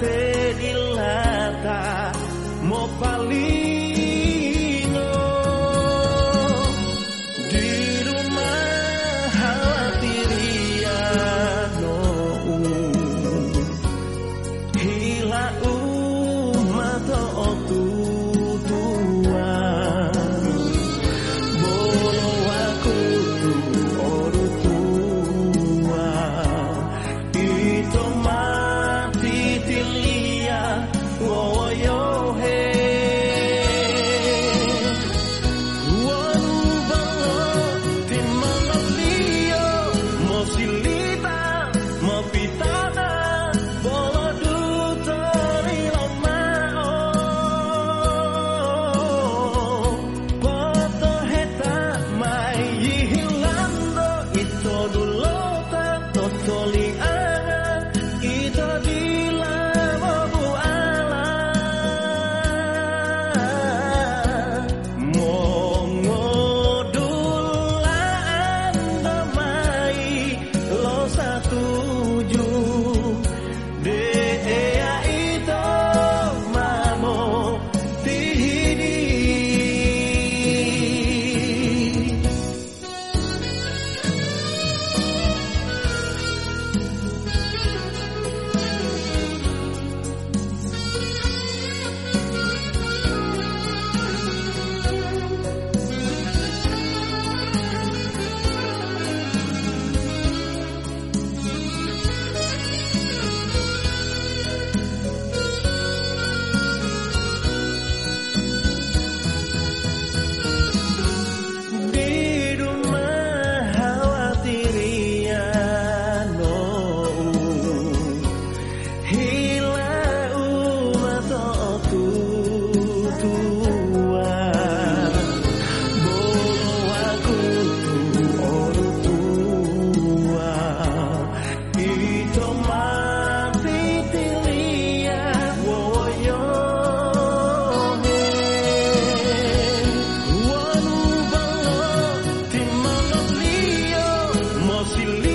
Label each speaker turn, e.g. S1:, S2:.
S1: te dilata mo fallire sy